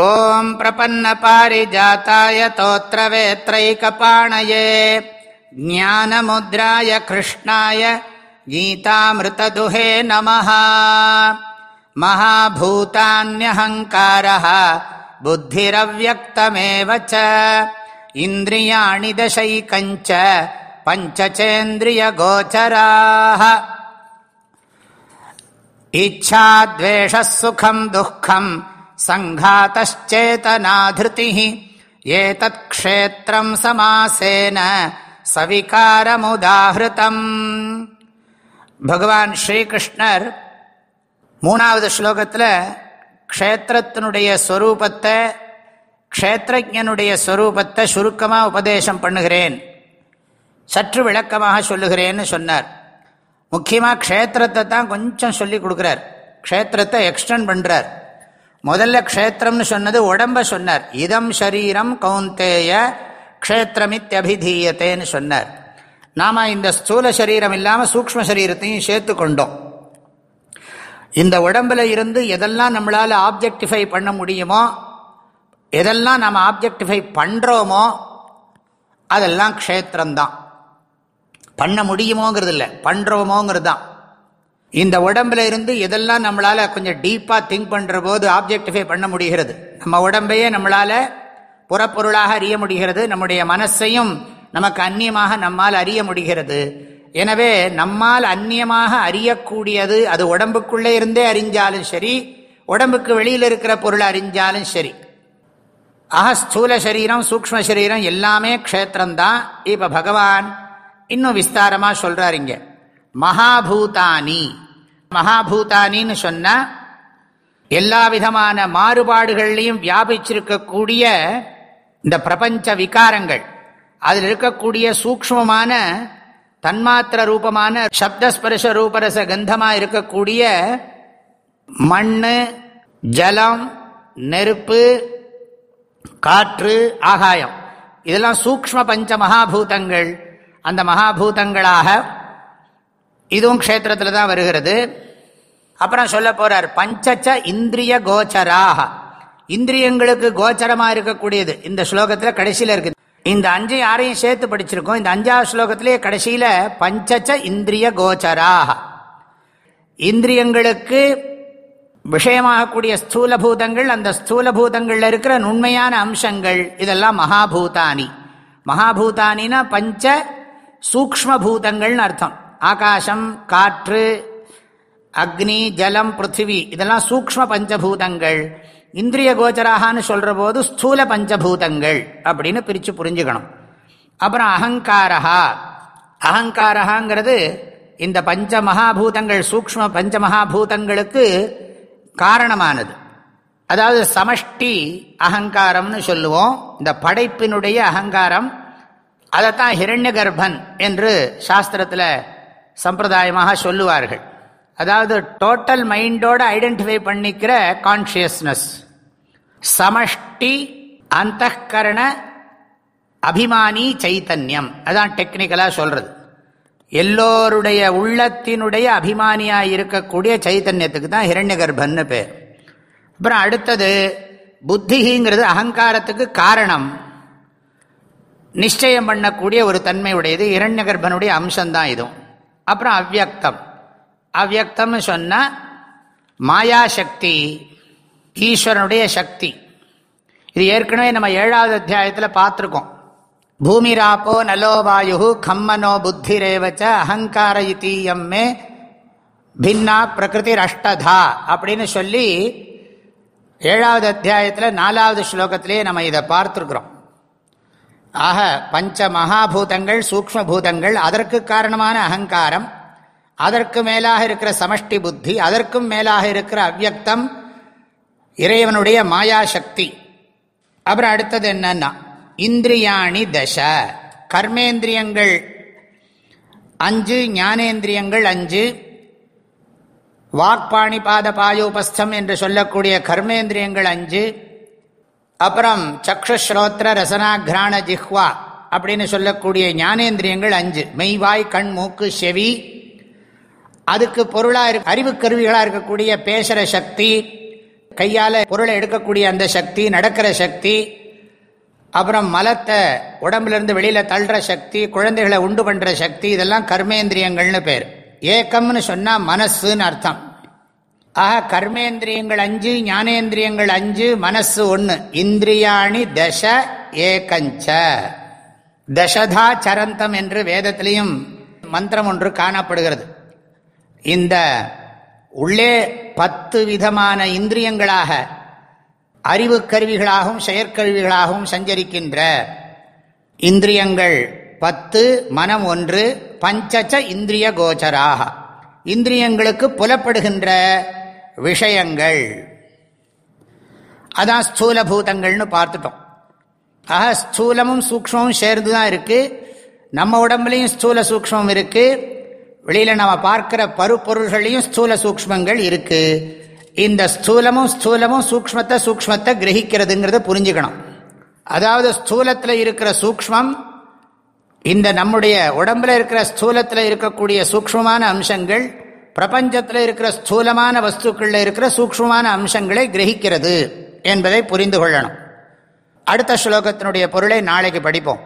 ॐ प्रपन्नपारिजाताय तोत्रवेत्रैकपाणये ज्ञानमुद्राय कृष्णाय गीतामृतदुहे नमः महाभूतान्यहङ्कारः बुद्धिरव्यक्तमेव च इन्द्रियाणि दशैकञ्च पञ्चचेन्द्रियगोचराः इच्छाद्वेषः सुखम् दुःखम् सङ्घातश्चेतनाधृतिः एतत्क्षेत्रम् समासेन சவிகாரமுதாகிருதம் பகவான் ஸ்ரீகிருஷ்ணர் மூணாவது ஸ்லோகத்தில் க்ஷேத்திரத்தினுடைய ஸ்வரூபத்தை க்ஷேத்திரஜனுடைய ஸ்வரூபத்தை சுருக்கமாக உபதேசம் பண்ணுகிறேன் சற்று விளக்கமாக சொல்லுகிறேன்னு சொன்னார் முக்கியமாக க்ஷேத்திரத்தை தான் கொஞ்சம் சொல்லி கொடுக்குறார் க்ஷேத்திரத்தை எக்ஸ்டெண்ட் பண்ணுறார் முதல்ல க்ஷேத்திரம்னு சொன்னது உடம்ப சொன்னார். இதம் ஷரீரம் கவுந்தேய க்ஷேத்திரமித்யபிதீயத்தேன்னு சொன்னார். நாம் இந்த ஸ்தூல சரீரம் இல்லாமல் சூக்ம சரீரத்தையும் சேர்த்து கொண்டோம். இந்த உடம்புல இருந்து எதெல்லாம் நம்மளால் ஆப்ஜெக்டிஃபை பண்ண முடியுமோ எதெல்லாம் நாம் ஆப்ஜெக்டிஃபை பண்ணுறோமோ அதெல்லாம் க்ஷேத்திரம்தான். பண்ண முடியுமோங்கிறது இல்லை பண்ணுறோமோங்கிறது தான் இந்த உடம்புல இருந்து எதெல்லாம் நம்மளால் கொஞ்சம் டீப்பாக திங்க் பண்ணுற போது ஆப்ஜெக்டிஃபை பண்ண முடிகிறது? நம்ம உடம்பையே நம்மளால் புறப்பொருளாக அறிய முடிகிறது. நம்முடைய மனசையும் நமக்கு அந்நியமாக நம்மால் அறிய முடிகிறது. எனவே நம்மால் அந்நியமாக அறியக்கூடியது அது உடம்புக்குள்ளே இருந்தே அறிஞ்சாலும் சரி உடம்புக்கு வெளியில் இருக்கிற பொருளை அறிஞ்சாலும் சரி. ஆக ஸ்தூல சரீரம் சூக்ம சரீரம் எல்லாமே க்ஷேத்திரம்தான் இப்போ பகவான் இன்னும் விஸ்தாரமாக சொல்கிறார் இங்கே. மகாபூதானி. மகாபூதானின்னு சொன்னால் எல்லா விதமான மாறுபாடுகள்லையும் வியாபிச்சிருக்கக்கூடிய இந்த பிரபஞ்ச விகாரங்கள். அதில் இருக்கக்கூடிய சூக்மமான தன்மாத்திர ரூபமான சப்தஸ்பர்ஷ ரூபரச கந்தமாக இருக்கக்கூடிய மண் ஜலம் நெருப்பு காற்று ஆகாயம். இதெல்லாம் சூக்ம பஞ்ச மகாபூதங்கள். அந்த மகாபூதங்களாக இதுவும் க்ஷேத்திரத்தில் தான் வருகிறது. அப்புறம் சொல்ல போறார் பஞ்சச்ச இந்திரிய கோச்சராக. இந்திரியங்களுக்கு கோச்சரமா இருக்கக்கூடியது. இந்த ஸ்லோகத்தில் கடைசியில் இருக்குது. இந்த அஞ்சு யாரையும் சேர்த்து படிச்சிருக்கோம். இந்த அஞ்சாவது ஸ்லோகத்திலேயே கடைசியில் பஞ்சச்ச இந்திரிய கோச்சராக. இந்திரியங்களுக்கு விஷயமாகக்கூடிய ஸ்தூலபூதங்கள் அந்த ஸ்தூலபூதங்களில் இருக்கிற நுண்மையான அம்சங்கள் இதெல்லாம் மகாபூதானி மகாபூதானினா பஞ்ச சூக்ம பூதங்கள்னு அர்த்தம். ஆகாசம் காற்று அக்னி ஜலம் பிருத்திவி இதெல்லாம் சூக்ம பஞ்சபூதங்கள். இந்திரிய கோச்சராகான்னு சொல்கிற போது ஸ்தூல பஞ்சபூதங்கள் அப்படின்னு பிரித்து புரிஞ்சுக்கணும். அப்புறம் அகங்காரா அகங்காரகாங்கிறது இந்த பஞ்ச மகாபூதங்கள் சூக்ம பஞ்ச மகாபூதங்களுக்கு காரணமானது. அதாவது சமஷ்டி அகங்காரம்னு சொல்லுவோம். இந்த படைப்பினுடைய அகங்காரம் அதைத்தான் ஹிரண்ய கர்ப்பன் என்று சாஸ்திரத்தில் சம்பிரதாயமாக சொல்லுவார்கள். அதாவது டோட்டல் மைண்டோட ஐடென்டிஃபை பண்ணிக்கிற கான்சியஸ்னஸ் சமஷ்டி அந்த கரண அபிமானி சைத்தன்யம். அதான் டெக்னிக்கலாக சொல்றது. எல்லோருடைய உள்ளத்தினுடைய அபிமானியாக இருக்கக்கூடிய சைத்தன்யத்துக்கு தான் ஹிரண்ய கர்ப்பன்னு பேர். அப்புறம் அடுத்தது புத்திங்கிறது அகங்காரத்துக்கு காரணம். நிச்சயம் பண்ணக்கூடிய ஒரு தன்மை உடையது இரண்ய கர்ப்பனுடைய அம்சம்தான் இதுவும் அப்புறம் அவ்வக்தம். அவ்வக்தம்னு சொன்னால் மாயாசக்தி ஈஸ்வரனுடைய சக்தி. இது ஏற்கனவே நம்ம ஏழாவது அத்தியாயத்தில் பார்த்துருக்கோம். பூமிராப்போ நலோவாயு கம்மனோ புத்திரேவச்ச அகங்கார இத்தீயம்மே பின்னா பிரகிருதி அஷ்டதா அப்படின்னு சொல்லி ஏழாவது அத்தியாயத்தில் நாலாவது ஸ்லோகத்திலேயே நம்ம இதை பார்த்துருக்குறோம். ஆக பஞ்ச மகாபூதங்கள் சூக்ம பூதங்கள் அதற்கு காரணமான அகங்காரம் அதற்கு மேலாக இருக்கிற சமஷ்டி புத்தி அதற்கும் மேலாக இருக்கிற அவ்வக்தம் இறைவனுடைய மாயாசக்தி. அப்புறம் அடுத்தது என்னன்னா இந்திரியாணி தச. கர்மேந்திரியங்கள் அஞ்சு ஞானேந்திரியங்கள் அஞ்சு. வாக்பாணி பாத பாயோபஸ்தம் என்று சொல்லக்கூடிய கர்மேந்திரியங்கள் அஞ்சு. அப்புறம் சக்ஷுஸ்ரோத்திர ரசனாகிராண ஜிஹ்வா அப்படின்னு சொல்லக்கூடிய ஞானேந்திரியங்கள் அஞ்சு. மெய்வாய் கண் மூக்கு செவி. அதுக்கு பொருளாக இருக்கு அறிவு கருவிகளாக இருக்கக்கூடிய பேசுகிற சக்தி கையால் பொருளை எடுக்கக்கூடிய அந்த சக்தி நடக்கிற சக்தி அப்புறம் மலத்தை உடம்புலேருந்து வெளியில் தள்ளுற சக்தி குழந்தைகளை உண்டு பண்ணுற சக்தி இதெல்லாம் கர்மேந்திரியங்கள்னு பேர். ஏக்கம்னு சொன்னால் மனசுன்னு அர்த்தம். ஆக கர்மேந்திரியங்கள் அஞ்சு ஞானேந்திரியங்கள் அஞ்சு மனசு ஒன்று இந்திரியாணி தச ஏகஞ்ச. தசதா சரந்தம் என்று வேதத்திலையும் மந்திரம் ஒன்று காணப்படுகிறது. இந்த உள்ளே பத்து விதமான இந்திரியங்களாக அறிவு கருவிகளாகவும் செயற்கருவிகளாகவும் சஞ்சரிக்கின்ற இந்திரியங்கள் பத்து மனம் ஒன்று பஞ்சச்ச இந்திரிய கோச்சராக. இந்திரியங்களுக்கு புலப்படுகின்ற விஷயங்கள். அதான் ஸ்தூல பூதங்கள்னு பார்த்துட்டோம். ஆக ஸ்தூலமும் சூக்மமும் சேர்ந்து தான் இருக்குது நம்ம உடம்புலையும் ஸ்தூல சூக்மம் இருக்குது வெளியில் நம்ம பார்க்கிற பருப்பொருள்களையும் ஸ்தூல சூக்மங்கள் இருக்குது இந்த ஸ்தூலமும் ஸ்தூலமும் சூக்மத்தை சூக்மத்தை கிரகிக்கிறதுங்கிறத புரிஞ்சுக்கணும். அதாவது ஸ்தூலத்தில் இருக்கிற சூக்மம் இந்த நம்முடைய உடம்புல இருக்கிற ஸ்தூலத்தில் இருக்கக்கூடிய சூக்மமான அம்சங்கள் பிரபஞ்சத்தில் இருக்கிற ஸ்தூலமான வஸ்துக்களில் இருக்கிற சூக்மமான அம்சங்களை கிரகிக்கிறது என்பதை புரிந்து கொள்ளணும். அடுத்த ஸ்லோகத்தினுடைய பொருளை நாளைக்கு படிப்போம்.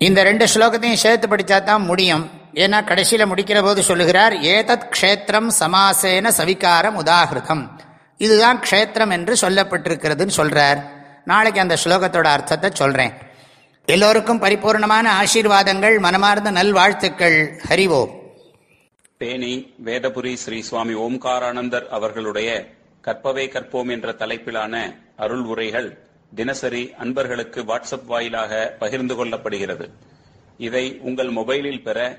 இந்த ரெண்டு ஸ்லோகத்தையும் சேர்த்து படித்தா தான் முடியும். ஏன்னா கடைசியில் முடிக்கிற போது சொல்லுகிறார் ஏதத் க்ஷேத்திரம் சமாசேன சவிகாரம் உதாகிருதம் இதுதான் க்ஷேத்திரம் என்று சொல்லப்பட்டிருக்கிறதுன்னு சொல்கிறார் நாளைக்கு அந்த ஸ்லோகத்தோட அர்த்தத்தை சொல்கிறேன் எல்லோருக்கும் பரிபூர்ணமான ஆசீர்வாதங்கள் மனமார்ந்த நல்வாழ்த்துக்கள். ஹரிவோம் தேனி வேதபுரி ஸ்ரீ சுவாமி ஓம்காரானந்தர் அவர்களுடைய கற்பவே கற்போம் என்ற தலைப்பிலான அருள் உரைகள் தினசரி அன்பர்களுக்கு வாட்ஸ்அப் வாயிலாக பகிர்ந்து கொள்ளப்படுகிறது. இதை உங்கள் மொபைலில் பெற